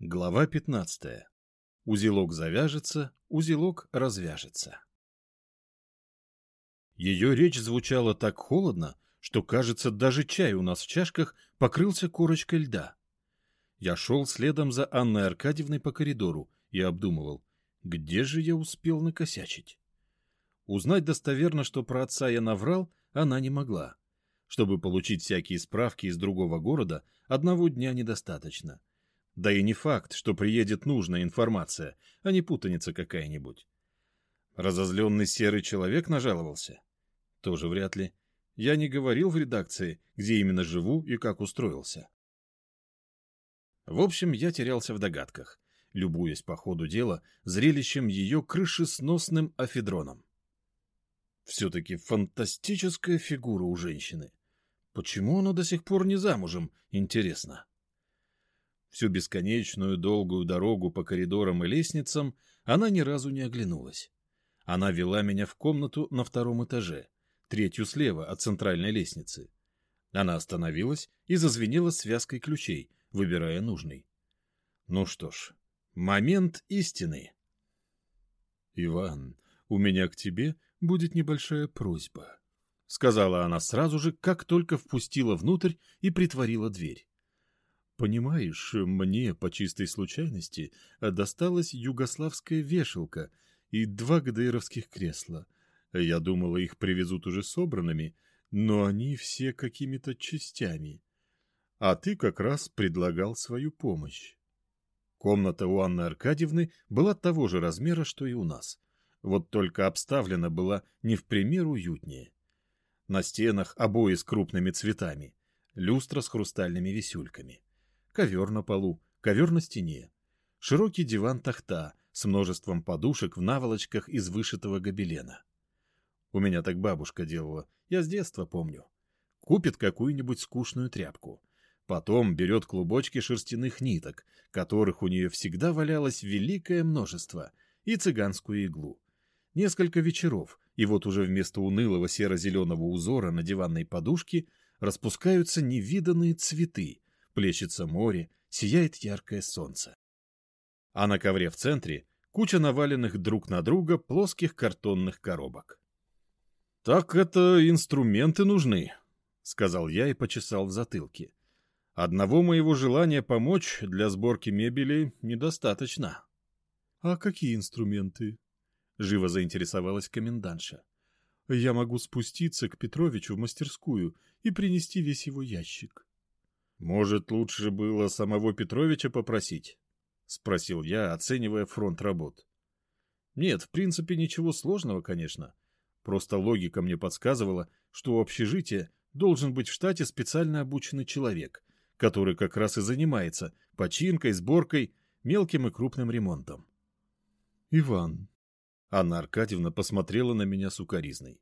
Глава 15. Узелок завяжется, узелок развяжется. Ее речь звучала так холодно, что, кажется, даже чай у нас в чашках покрылся корочкой льда. Я шел следом за Анной Аркадьевной по коридору и обдумывал, где же я успел накосячить. Узнать достоверно, что про отца я наврал, она не могла. Чтобы получить всякие справки из другого города, одного дня недостаточно. Да и не факт, что приедет нужная информация, а не путаница какая-нибудь. Разозленный серый человек нажаловался? Тоже вряд ли. Я не говорил в редакции, где именно живу и как устроился. В общем, я терялся в догадках, любуясь по ходу дела зрелищем ее крышесносным афедроном. Все-таки фантастическая фигура у женщины. Почему она до сих пор не замужем, интересно? Всю бесконечную долгую дорогу по коридорам и лестницам она ни разу не оглянулась. Она вела меня в комнату на втором этаже, третью слева от центральной лестницы. Она остановилась и зазвенела связкой ключей, выбирая нужный. Ну что ж, момент истины. «Иван, у меня к тебе будет небольшая просьба», — сказала она сразу же, как только впустила внутрь и притворила дверь. Понимаешь, мне по чистой случайности досталась югославская вешалка и два ГДРовских кресла. Я думала, их привезут уже собранными, но они все какими-то частями. А ты как раз предлагал свою помощь. Комната у Анны Аркадьевны была того же размера, что и у нас. Вот только обставлена была не в пример уютнее. На стенах обои с крупными цветами, люстра с хрустальными висюльками ковер на полу, ковер на стене, широкий диван-тахта с множеством подушек в наволочках из вышитого гобелена. У меня так бабушка делала, я с детства помню. Купит какую-нибудь скучную тряпку. Потом берет клубочки шерстяных ниток, которых у нее всегда валялось великое множество, и цыганскую иглу. Несколько вечеров, и вот уже вместо унылого серо-зеленого узора на диванной подушке распускаются невиданные цветы, плещется море, сияет яркое солнце. А на ковре в центре куча наваленных друг на друга плоских картонных коробок. «Так это инструменты нужны», — сказал я и почесал в затылке. «Одного моего желания помочь для сборки мебели недостаточно». «А какие инструменты?» — живо заинтересовалась комендантша. «Я могу спуститься к Петровичу в мастерскую и принести весь его ящик». «Может, лучше было самого Петровича попросить?» — спросил я, оценивая фронт работ. «Нет, в принципе, ничего сложного, конечно. Просто логика мне подсказывала, что у общежития должен быть в штате специально обученный человек, который как раз и занимается починкой, сборкой, мелким и крупным ремонтом». «Иван», — Анна Аркадьевна посмотрела на меня сукоризной.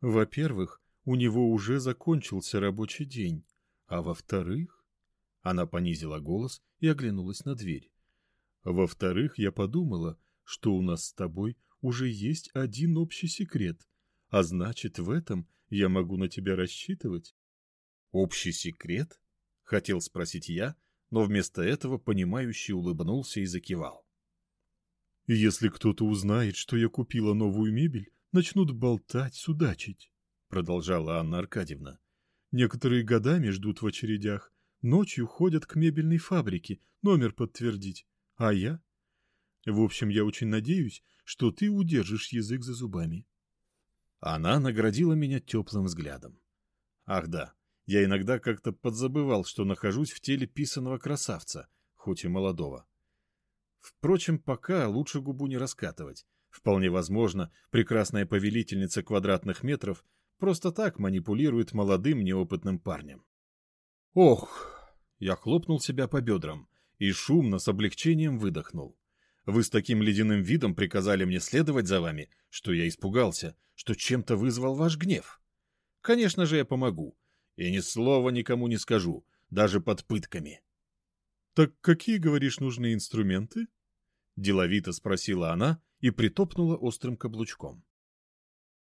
«Во-первых, у него уже закончился рабочий день». А во-вторых... Она понизила голос и оглянулась на дверь. Во-вторых, я подумала, что у нас с тобой уже есть один общий секрет, а значит, в этом я могу на тебя рассчитывать. Общий секрет? Хотел спросить я, но вместо этого понимающе улыбнулся и закивал. Если кто-то узнает, что я купила новую мебель, начнут болтать, судачить, продолжала Анна Аркадьевна. Некоторые годами ждут в очередях, ночью ходят к мебельной фабрике, номер подтвердить. А я? В общем, я очень надеюсь, что ты удержишь язык за зубами. Она наградила меня теплым взглядом. Ах да, я иногда как-то подзабывал, что нахожусь в теле писаного красавца, хоть и молодого. Впрочем, пока лучше губу не раскатывать. Вполне возможно, прекрасная повелительница квадратных метров просто так манипулирует молодым неопытным парнем. Ох! Я хлопнул себя по бедрам и шумно с облегчением выдохнул. Вы с таким ледяным видом приказали мне следовать за вами, что я испугался, что чем-то вызвал ваш гнев. Конечно же, я помогу. И ни слова никому не скажу, даже под пытками. — Так какие, говоришь, нужны инструменты? — деловито спросила она и притопнула острым каблучком.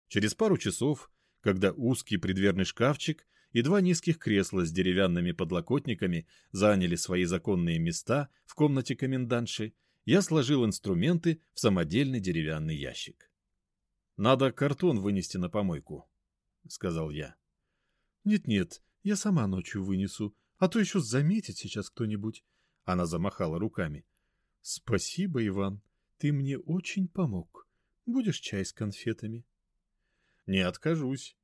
Через пару часов когда узкий предверный шкафчик и два низких кресла с деревянными подлокотниками заняли свои законные места в комнате комендантши, я сложил инструменты в самодельный деревянный ящик. «Надо картон вынести на помойку», — сказал я. «Нет-нет, я сама ночью вынесу, а то еще заметит сейчас кто-нибудь». Она замахала руками. «Спасибо, Иван, ты мне очень помог. Будешь чай с конфетами?» «Не откажусь».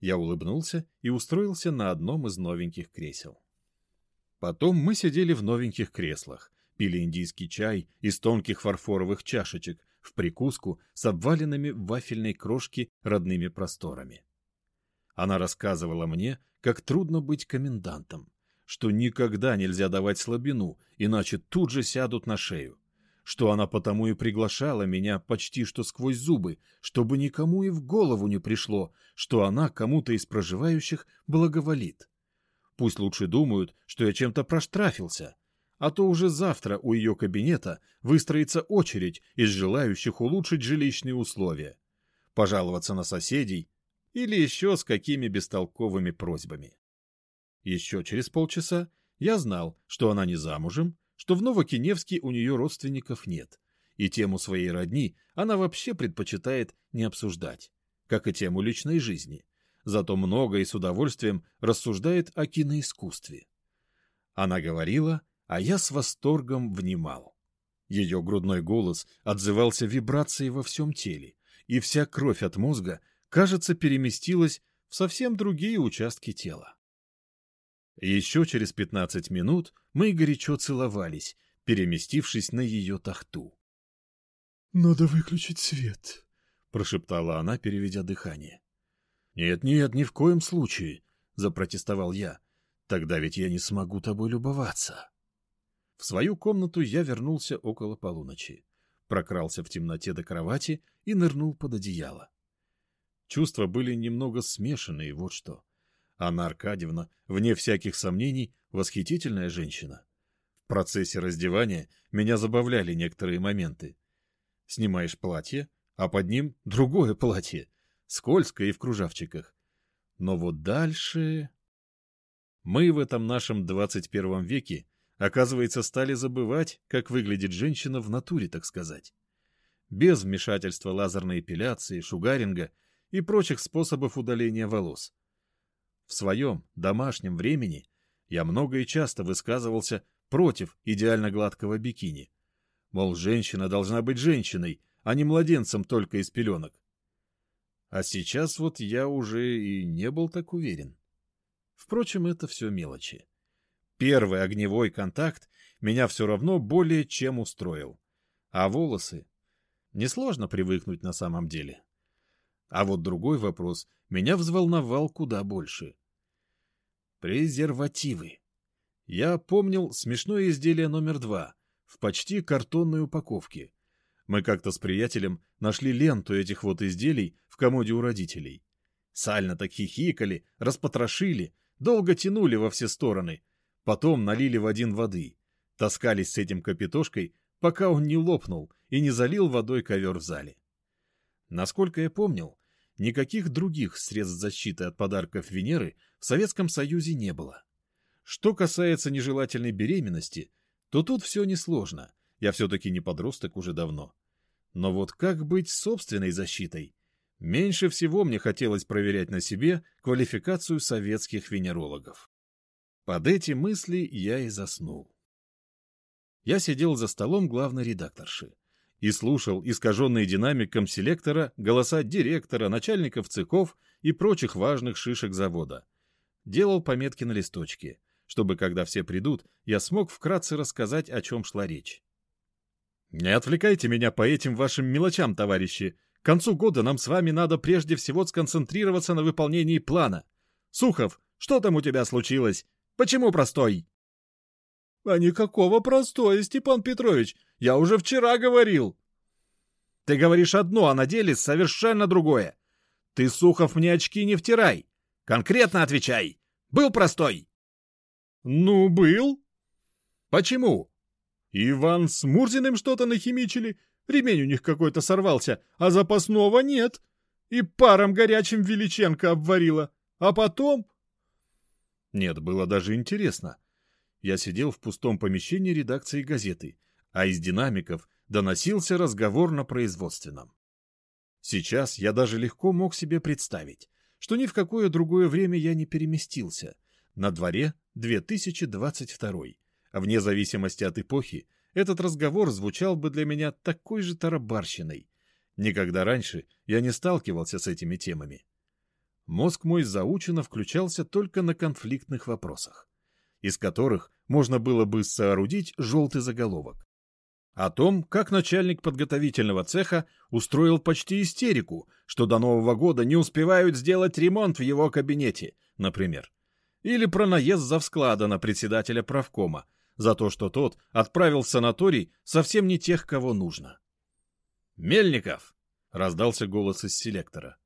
Я улыбнулся и устроился на одном из новеньких кресел. Потом мы сидели в новеньких креслах, пили индийский чай из тонких фарфоровых чашечек в прикуску с обваленными в вафельной крошке родными просторами. Она рассказывала мне, как трудно быть комендантом, что никогда нельзя давать слабину, иначе тут же сядут на шею, что она потому и приглашала меня почти что сквозь зубы, чтобы никому и в голову не пришло, что она кому-то из проживающих благоволит. Пусть лучше думают, что я чем-то проштрафился, а то уже завтра у ее кабинета выстроится очередь из желающих улучшить жилищные условия, пожаловаться на соседей или еще с какими бестолковыми просьбами. Еще через полчаса я знал, что она не замужем, что в Новокиневске у нее родственников нет, и тему своей родни она вообще предпочитает не обсуждать, как и тему личной жизни, зато много и с удовольствием рассуждает о киноискусстве. Она говорила, а я с восторгом внимал. Ее грудной голос отзывался вибрацией во всем теле, и вся кровь от мозга кажется, переместилась в совсем другие участки тела. Еще через пятнадцать минут мы горячо целовались, переместившись на ее тахту. «Надо выключить свет», — прошептала она, переведя дыхание. «Нет-нет, ни в коем случае», — запротестовал я. «Тогда ведь я не смогу тобой любоваться». В свою комнату я вернулся около полуночи, прокрался в темноте до кровати и нырнул под одеяло. Чувства были немного смешанные, вот что. Анна Аркадьевна, вне всяких сомнений, восхитительная женщина. В процессе раздевания меня забавляли некоторые моменты. Снимаешь платье, а под ним другое платье, скользкое и в кружавчиках. Но вот дальше... Мы в этом нашем 21 веке, оказывается, стали забывать, как выглядит женщина в натуре, так сказать. Без вмешательства лазерной эпиляции, шугаринга — и прочих способов удаления волос. В своем домашнем времени я много и часто высказывался против идеально гладкого бикини. Мол, женщина должна быть женщиной, а не младенцем только из пеленок. А сейчас вот я уже и не был так уверен. Впрочем, это все мелочи. Первый огневой контакт меня все равно более чем устроил. А волосы? Несложно привыкнуть на самом деле. А вот другой вопрос меня взволновал куда больше. Презервативы. Я помнил смешное изделие номер два в почти картонной упаковке. Мы как-то с приятелем нашли ленту этих вот изделий в комоде у родителей. Сально так хихикали, распотрошили, долго тянули во все стороны. Потом налили в один воды. Таскались с этим капитошкой, пока он не лопнул и не залил водой ковер в зале. Насколько я помнил, никаких других средств защиты от подарков Венеры в Советском Союзе не было. Что касается нежелательной беременности, то тут все несложно. Я все-таки не подросток уже давно. Но вот как быть собственной защитой? Меньше всего мне хотелось проверять на себе квалификацию советских венерологов. Под эти мысли я и заснул. Я сидел за столом главной редакторши и слушал искаженные динамиком селектора голоса директора, начальников цехов и прочих важных шишек завода. Делал пометки на листочке, чтобы, когда все придут, я смог вкратце рассказать, о чем шла речь. «Не отвлекайте меня по этим вашим мелочам, товарищи. К концу года нам с вами надо прежде всего сконцентрироваться на выполнении плана. Сухов, что там у тебя случилось? Почему простой?» «А никакого простоя, Степан Петрович. Я уже вчера говорил. Ты говоришь одно, а на деле совершенно другое. Ты, Сухов, мне очки не втирай. Конкретно отвечай. Был простой? Ну, был. Почему? Иван с Мурзиным что-то нахимичили. Ремень у них какой-то сорвался, а запасного нет. И паром горячим Величенко обварила. А потом... Нет, было даже интересно. Я сидел в пустом помещении редакции газеты, а из динамиков доносился разговор на производственном. Сейчас я даже легко мог себе представить, что ни в какое другое время я не переместился. На дворе 2022, а вне зависимости от эпохи, этот разговор звучал бы для меня такой же тарабарщиной. Никогда раньше я не сталкивался с этими темами. Мозг мой заучено включался только на конфликтных вопросах, из которых можно было бы соорудить желтый заголовок. О том, как начальник подготовительного цеха устроил почти истерику, что до Нового года не успевают сделать ремонт в его кабинете, например. Или про наезд завсклада на председателя правкома, за то, что тот отправил в санаторий совсем не тех, кого нужно. «Мельников!» — раздался голос из селектора.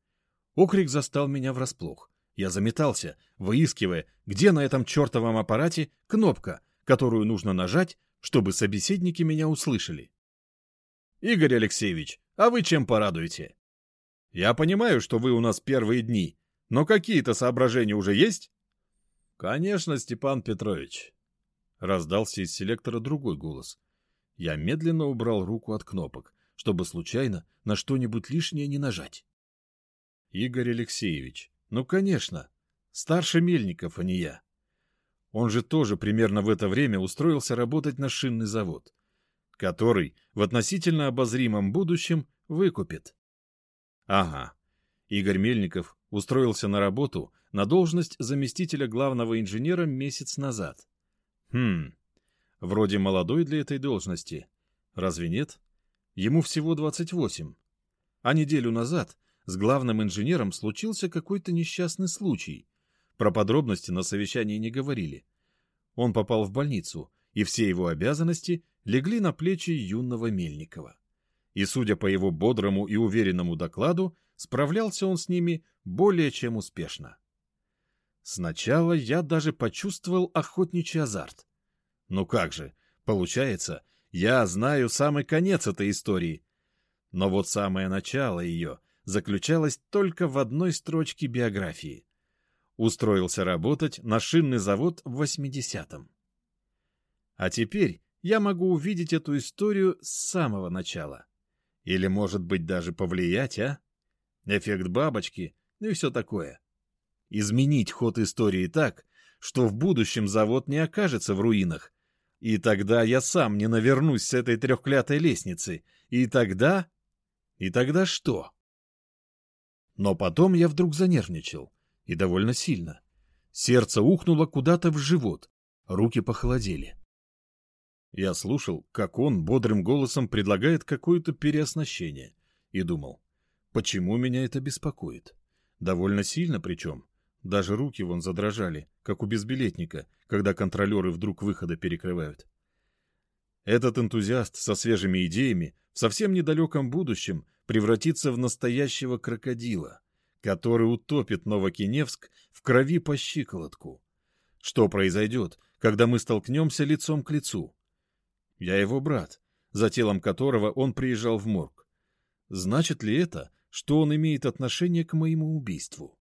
Окрик застал меня врасплох. Я заметался, выискивая, где на этом чертовом аппарате кнопка, которую нужно нажать, чтобы собеседники меня услышали. «Игорь Алексеевич, а вы чем порадуете?» «Я понимаю, что вы у нас первые дни, но какие-то соображения уже есть?» «Конечно, Степан Петрович», — раздался из селектора другой голос. Я медленно убрал руку от кнопок, чтобы случайно на что-нибудь лишнее не нажать. Игорь Алексеевич. Ну, конечно. Старше Мельников, а не я. Он же тоже примерно в это время устроился работать на шинный завод, который в относительно обозримом будущем выкупит. Ага. Игорь Мельников устроился на работу на должность заместителя главного инженера месяц назад. Хм, вроде молодой для этой должности. Разве нет? Ему всего 28. А неделю назад с главным инженером случился какой-то несчастный случай. Про подробности на совещании не говорили. Он попал в больницу, и все его обязанности легли на плечи юного Мельникова. И, судя по его бодрому и уверенному докладу, справлялся он с ними более чем успешно. Сначала я даже почувствовал охотничий азарт. Ну как же, получается, я знаю самый конец этой истории. Но вот самое начало ее заключалась только в одной строчке биографии. Устроился работать на шинный завод в 80-м. А теперь я могу увидеть эту историю с самого начала. Или, может быть, даже повлиять, а? Эффект бабочки, ну и все такое. Изменить ход истории так, что в будущем завод не окажется в руинах. И тогда я сам не навернусь с этой трехклятой лестницы. И тогда... И тогда что? Но потом я вдруг занервничал. И довольно сильно. Сердце ухнуло куда-то в живот. Руки похолодели. Я слушал, как он бодрым голосом предлагает какое-то переоснащение. И думал, почему меня это беспокоит? Довольно сильно причем. Даже руки вон задрожали, как у безбилетника, когда контролеры вдруг выхода перекрывают. Этот энтузиаст со свежими идеями в совсем недалеком будущем превратиться в настоящего крокодила, который утопит Новокиневск в крови по щиколотку. Что произойдет, когда мы столкнемся лицом к лицу? Я его брат, за телом которого он приезжал в морг. Значит ли это, что он имеет отношение к моему убийству?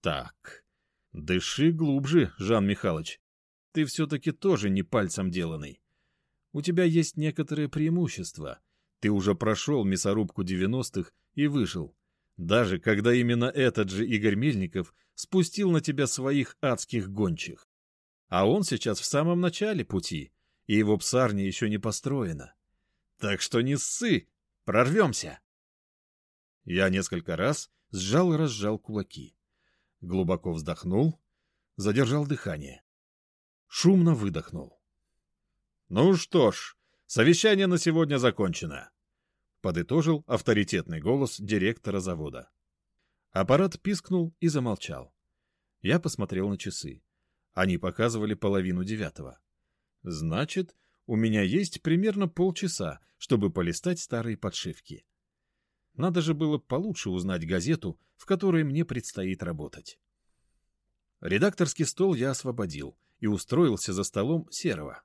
Так, дыши глубже, Жан Михайлович. Ты все-таки тоже не пальцем деланный. У тебя есть некоторые преимущества, ты уже прошел мясорубку 90-х и выжил. Даже когда именно этот же Игорь Мельников спустил на тебя своих адских гончих. А он сейчас в самом начале пути, и его псарня еще не построена. Так что не ссы, прорвемся. Я несколько раз сжал и разжал кулаки. Глубоко вздохнул, задержал дыхание. Шумно выдохнул. Ну что ж, Совещание на сегодня закончено. Подытожил авторитетный голос директора завода. Аппарат пискнул и замолчал. Я посмотрел на часы. Они показывали половину девятого. Значит, у меня есть примерно полчаса, чтобы полистать старые подшивки. Надо же было получше узнать газету, в которой мне предстоит работать. Редакторский стол я освободил и устроился за столом Серого.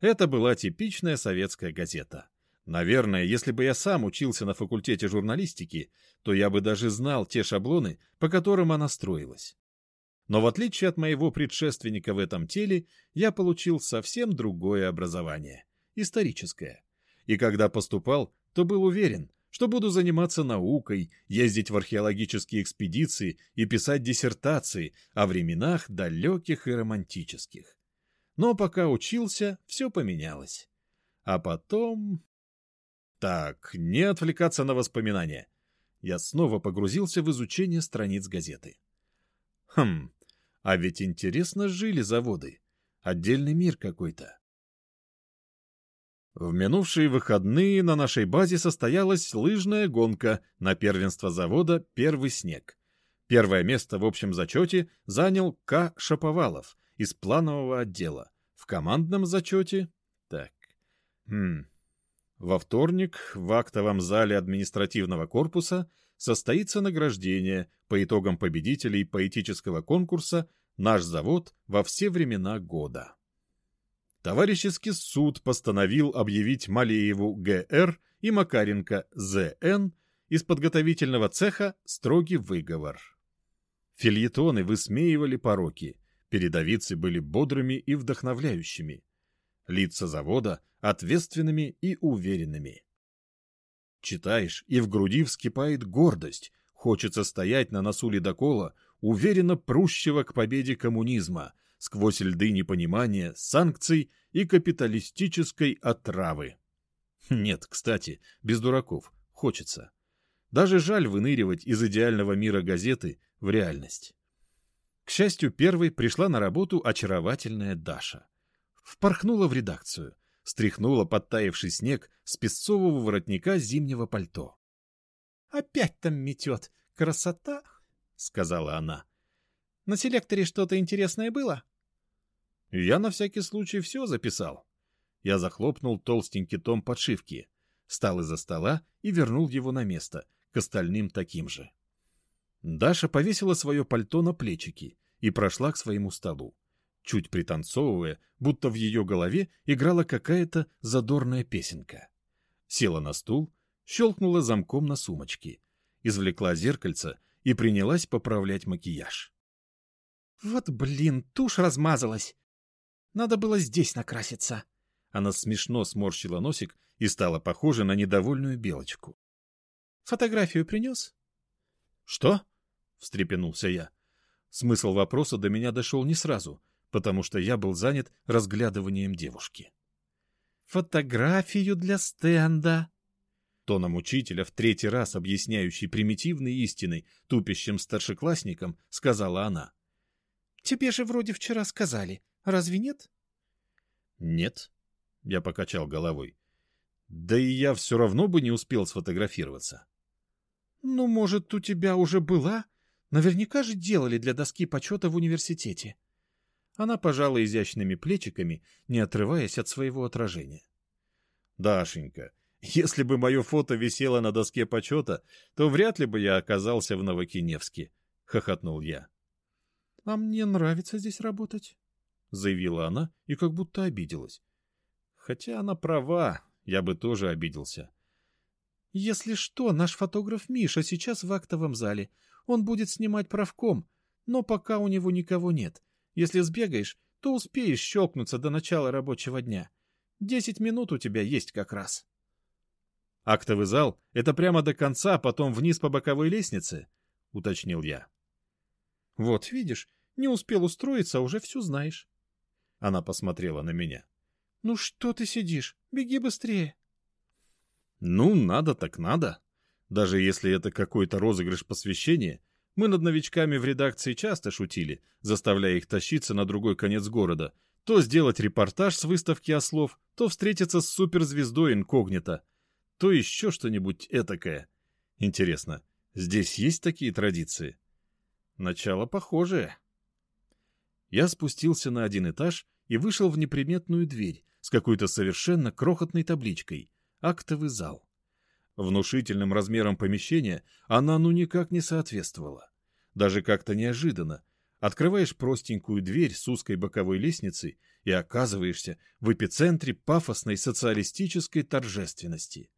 Это была типичная советская газета. Наверное, если бы я сам учился на факультете журналистики, то я бы даже знал те шаблоны, по которым она строилась. Но в отличие от моего предшественника в этом теле, я получил совсем другое образование — историческое. И когда поступал, то был уверен, что буду заниматься наукой, ездить в археологические экспедиции и писать диссертации о временах далеких и романтических. Но пока учился, все поменялось. А потом... Так, не отвлекаться на воспоминания. Я снова погрузился в изучение страниц газеты. Хм, а ведь интересно жили заводы. Отдельный мир какой-то. В минувшие выходные на нашей базе состоялась лыжная гонка на первенство завода «Первый снег». Первое место в общем зачете занял К. Шаповалов из планового отдела. В командном зачете... Так. Хм. Во вторник в актовом зале административного корпуса состоится награждение по итогам победителей поэтического конкурса «Наш завод во все времена года». Товарищеский суд постановил объявить Малееву Г.Р. и Макаренко З.Н. из подготовительного цеха строгий выговор. Фильетоны высмеивали пороки, передовицы были бодрыми и вдохновляющими, лица завода ответственными и уверенными. Читаешь, и в груди вскипает гордость, хочется стоять на носу ледокола, уверенно прущего к победе коммунизма, сквозь льды непонимания, санкций и капиталистической отравы. Нет, кстати, без дураков, хочется. Даже жаль выныривать из идеального мира газеты в реальность. К счастью, первой пришла на работу очаровательная Даша. Впорхнула в редакцию, стряхнула подтаявший снег с песцового воротника зимнего пальто. — Опять там метет. Красота! — сказала она. — На селекторе что-то интересное было? Я на всякий случай все записал. Я захлопнул толстенький том подшивки, встал из-за стола и вернул его на место, к остальным таким же. Даша повесила свое пальто на плечики и прошла к своему столу, чуть пританцовывая, будто в ее голове играла какая-то задорная песенка. Села на стул, щелкнула замком на сумочке, извлекла зеркальце и принялась поправлять макияж. «Вот блин, тушь размазалась!» Надо было здесь накраситься. Она смешно сморщила носик и стала похожа на недовольную белочку. Фотографию принес? Что? встрепенулся я. Смысл вопроса до меня дошел не сразу, потому что я был занят разглядыванием девушки. Фотографию для стенда. Тоном учителя, в третий раз объясняющий примитивные истины тупящим старшеклассникам, сказала она. — Тебе же вроде вчера сказали, Разве нет? Нет, я покачал головой. Да и я все равно бы не успел сфотографироваться. Ну, может, у тебя уже была? Наверняка же делали для доски почета в университете. Она пожала изящными плечиками, не отрываясь от своего отражения. Дашенька, если бы мое фото висело на доске почета, то вряд ли бы я оказался в Новокиневске, — хохотнул я. — А мне нравится здесь работать. — заявила она и как будто обиделась. Хотя она права, я бы тоже обиделся. «Если что, наш фотограф Миша сейчас в актовом зале. Он будет снимать правком, но пока у него никого нет. Если сбегаешь, то успеешь щелкнуться до начала рабочего дня. Десять минут у тебя есть как раз». «Актовый зал — это прямо до конца, а потом вниз по боковой лестнице?» — уточнил я. «Вот, видишь, не успел устроиться, а уже все знаешь». Она посмотрела на меня. «Ну что ты сидишь? Беги быстрее!» «Ну, надо так надо. Даже если это какой-то розыгрыш посвящения, мы над новичками в редакции часто шутили, заставляя их тащиться на другой конец города, то сделать репортаж с выставки ослов, то встретиться с суперзвездой инкогнито, то еще что-нибудь этакое. Интересно, здесь есть такие традиции? Начало похожее. Я спустился на один этаж и вышел в неприметную дверь с какой-то совершенно крохотной табличкой «Актовый зал». Внушительным размером помещения она ну никак не соответствовала. Даже как-то неожиданно. Открываешь простенькую дверь с узкой боковой лестницей и оказываешься в эпицентре пафосной социалистической торжественности.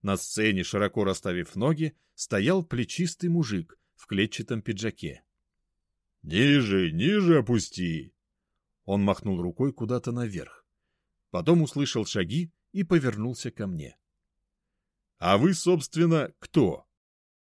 На сцене, широко расставив ноги, стоял плечистый мужик в клетчатом пиджаке. «Ниже, ниже опусти!» Он махнул рукой куда-то наверх. Потом услышал шаги и повернулся ко мне. «А вы, собственно, кто?»